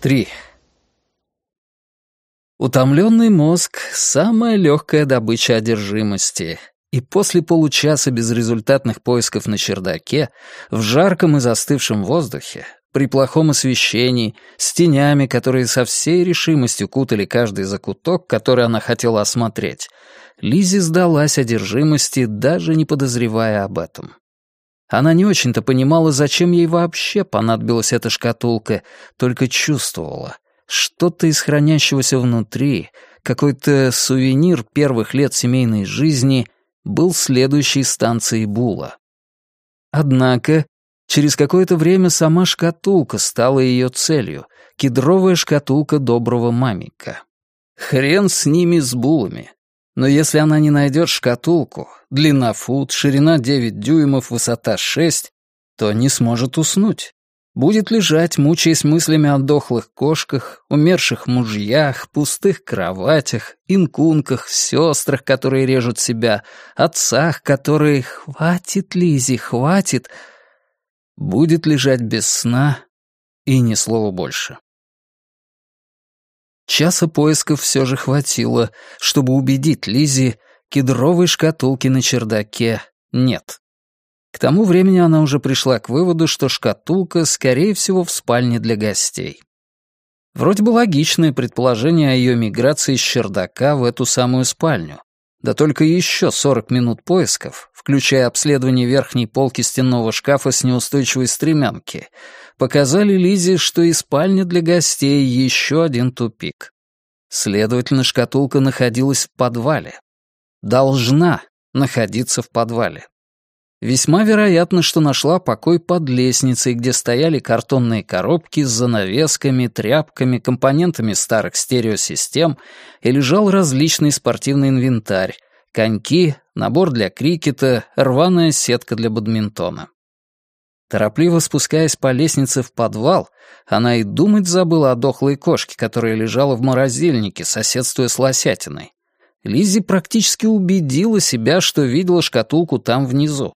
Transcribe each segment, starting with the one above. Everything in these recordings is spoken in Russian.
3. Утомленный мозг — самая легкая добыча одержимости, и после получаса безрезультатных поисков на чердаке, в жарком и застывшем воздухе, при плохом освещении, с тенями, которые со всей решимостью кутали каждый закуток, который она хотела осмотреть, Лизи сдалась одержимости, даже не подозревая об этом. Она не очень-то понимала, зачем ей вообще понадобилась эта шкатулка, только чувствовала. Что-то из хранящегося внутри, какой-то сувенир первых лет семейной жизни был следующей станцией Була. Однако, через какое-то время сама шкатулка стала ее целью, кедровая шкатулка доброго мамика. Хрен с ними, с Булами. Но если она не найдет шкатулку, длина фут, ширина 9 дюймов, высота 6, то не сможет уснуть. Будет лежать, мучаясь мыслями о дохлых кошках, умерших мужьях, пустых кроватях, инкунках, сестрах, которые режут себя, отцах, которые «хватит, Лизи, хватит», будет лежать без сна и ни слова больше. Часа поисков все же хватило, чтобы убедить Лизи, кедровой шкатулки на чердаке нет. К тому времени она уже пришла к выводу, что шкатулка, скорее всего, в спальне для гостей. Вроде бы логичное предположение о ее миграции с чердака в эту самую спальню. Да только еще 40 минут поисков, включая обследование верхней полки стенного шкафа с неустойчивой стремянки, показали Лизе, что и спальня для гостей еще один тупик. Следовательно, шкатулка находилась в подвале. Должна находиться в подвале. Весьма вероятно, что нашла покой под лестницей, где стояли картонные коробки с занавесками, тряпками, компонентами старых стереосистем и лежал различный спортивный инвентарь, коньки, набор для крикета, рваная сетка для бадминтона. Торопливо спускаясь по лестнице в подвал, она и думать забыла о дохлой кошке, которая лежала в морозильнике, соседствуя с лосятиной. Лиззи практически убедила себя, что видела шкатулку там внизу.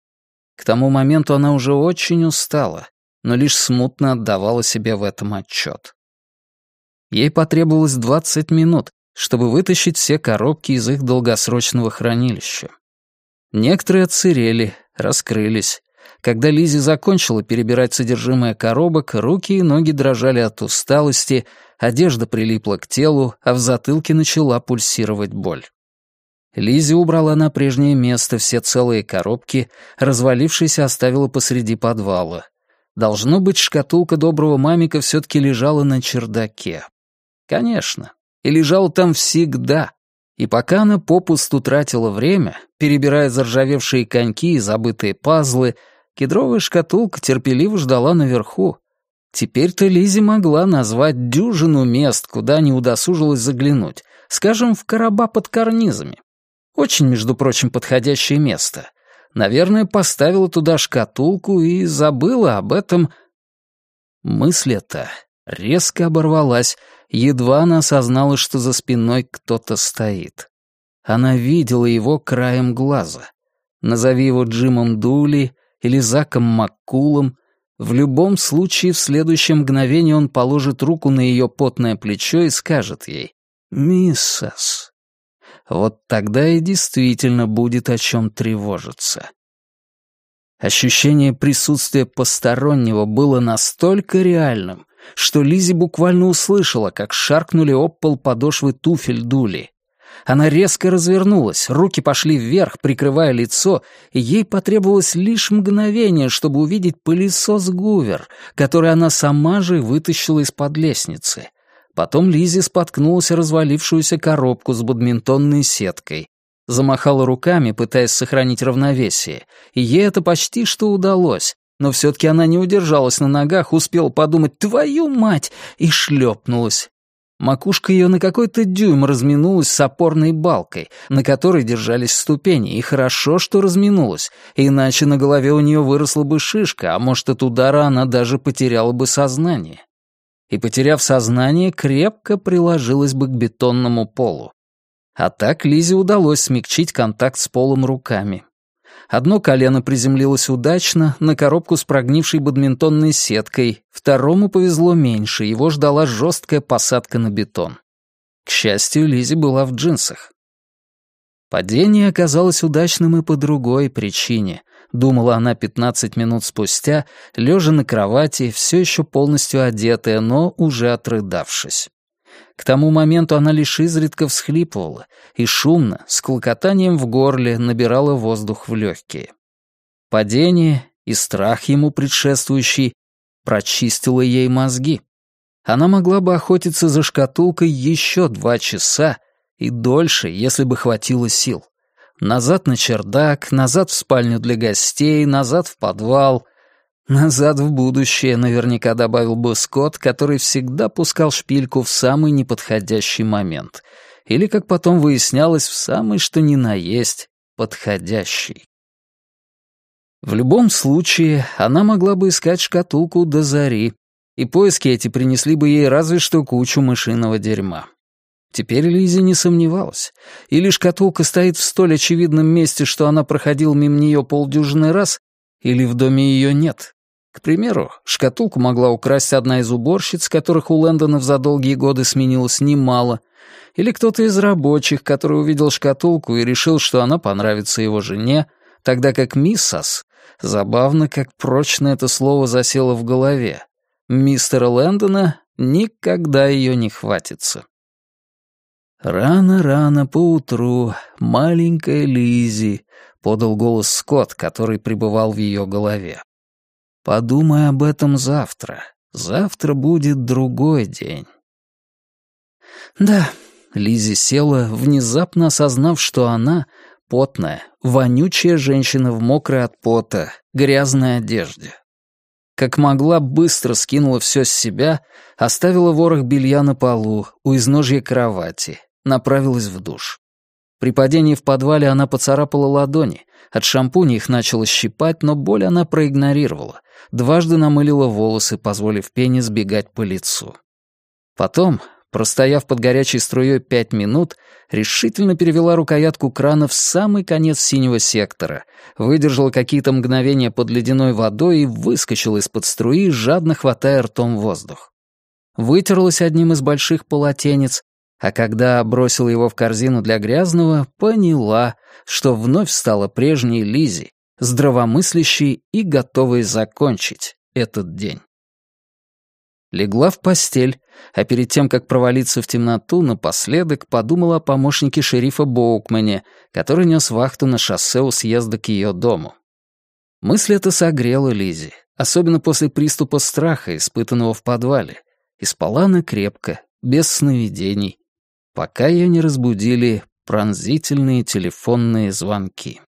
К тому моменту она уже очень устала, но лишь смутно отдавала себе в этом отчет. Ей потребовалось 20 минут, чтобы вытащить все коробки из их долгосрочного хранилища. Некоторые отсырели, раскрылись, когда Лизи закончила перебирать содержимое коробок, руки и ноги дрожали от усталости, одежда прилипла к телу, а в затылке начала пульсировать боль. Лизи убрала на прежнее место все целые коробки, развалившись оставила посреди подвала. Должно быть, шкатулка доброго мамика все-таки лежала на чердаке. Конечно, и лежала там всегда. И пока она попусту тратила время, перебирая заржавевшие коньки и забытые пазлы, Кедровая шкатулка терпеливо ждала наверху. Теперь-то Лизи могла назвать дюжину мест, куда не удосужилась заглянуть, скажем, в короба под карнизами. Очень, между прочим, подходящее место. Наверное, поставила туда шкатулку и забыла об этом. Мысль эта резко оборвалась, едва она осознала, что за спиной кто-то стоит. Она видела его краем глаза. Назови его Джимом Дули или Заком Маккулом, в любом случае в следующее мгновение он положит руку на ее потное плечо и скажет ей «Миссас». Вот тогда и действительно будет о чем тревожиться. Ощущение присутствия постороннего было настолько реальным, что Лизи буквально услышала, как шаркнули об пол подошвы туфель Дули. Она резко развернулась, руки пошли вверх, прикрывая лицо, и ей потребовалось лишь мгновение, чтобы увидеть пылесос Гувер, который она сама же вытащила из-под лестницы. Потом Лизи споткнулась развалившуюся коробку с бадминтонной сеткой. Замахала руками, пытаясь сохранить равновесие, и ей это почти что удалось, но все-таки она не удержалась на ногах, успела подумать «твою мать!» и шлепнулась. Макушка ее на какой-то дюйм разминулась с опорной балкой, на которой держались ступени, и хорошо, что разминулась, иначе на голове у нее выросла бы шишка, а может, от удара она даже потеряла бы сознание. И, потеряв сознание, крепко приложилась бы к бетонному полу. А так Лизе удалось смягчить контакт с полом руками. Одно колено приземлилось удачно на коробку с прогнившей бадминтонной сеткой, второму повезло меньше, его ждала жесткая посадка на бетон. К счастью, Лизи была в джинсах. Падение оказалось удачным и по другой причине, думала она 15 минут спустя, лежа на кровати, все еще полностью одетая, но уже отрыдавшись. К тому моменту она лишь изредка всхлипывала и шумно, с клокотанием в горле, набирала воздух в легкие. Падение и страх ему предшествующий прочистило ей мозги. Она могла бы охотиться за шкатулкой еще два часа и дольше, если бы хватило сил. Назад на чердак, назад в спальню для гостей, назад в подвал. Назад в будущее, наверняка добавил бы Скотт, который всегда пускал шпильку в самый неподходящий момент. Или, как потом выяснялось, в самый что ни на есть подходящий. В любом случае, она могла бы искать шкатулку до зари, и поиски эти принесли бы ей разве что кучу мышиного дерьма. Теперь Лизи не сомневалась. Или шкатулка стоит в столь очевидном месте, что она проходила мимо нее полдюжины раз, или в доме ее нет. К примеру, шкатулку могла украсть одна из уборщиц, которых у Лэндонов за долгие годы сменилось немало, или кто-то из рабочих, который увидел шкатулку и решил, что она понравится его жене, тогда как миссас, забавно, как прочно это слово засело в голове, мистера Лэндона никогда ее не хватится. «Рано-рано поутру маленькая Лизи», — подал голос Скотт, который пребывал в ее голове. «Подумай об этом завтра. Завтра будет другой день». «Да», — Лизи села, внезапно осознав, что она — потная, вонючая женщина в мокрой от пота, грязной одежде. Как могла, быстро скинула все с себя, оставила ворох белья на полу, у изножья кровати, направилась в душ. При падении в подвале она поцарапала ладони. От шампуня их начала щипать, но боль она проигнорировала. Дважды намылила волосы, позволив пене сбегать по лицу. Потом, простояв под горячей струей пять минут, решительно перевела рукоятку крана в самый конец синего сектора, выдержала какие-то мгновения под ледяной водой и выскочила из-под струи, жадно хватая ртом воздух. Вытерлась одним из больших полотенец, а когда бросила его в корзину для грязного, поняла, что вновь стала прежней Лизи, здравомыслящей и готовой закончить этот день. Легла в постель, а перед тем, как провалиться в темноту, напоследок подумала о помощнике шерифа Боукмане, который нес вахту на шоссе у съезда к ее дому. Мысль эта согрела Лизи, особенно после приступа страха, испытанного в подвале, и спала она крепко, без сновидений, пока ее не разбудили пронзительные телефонные звонки.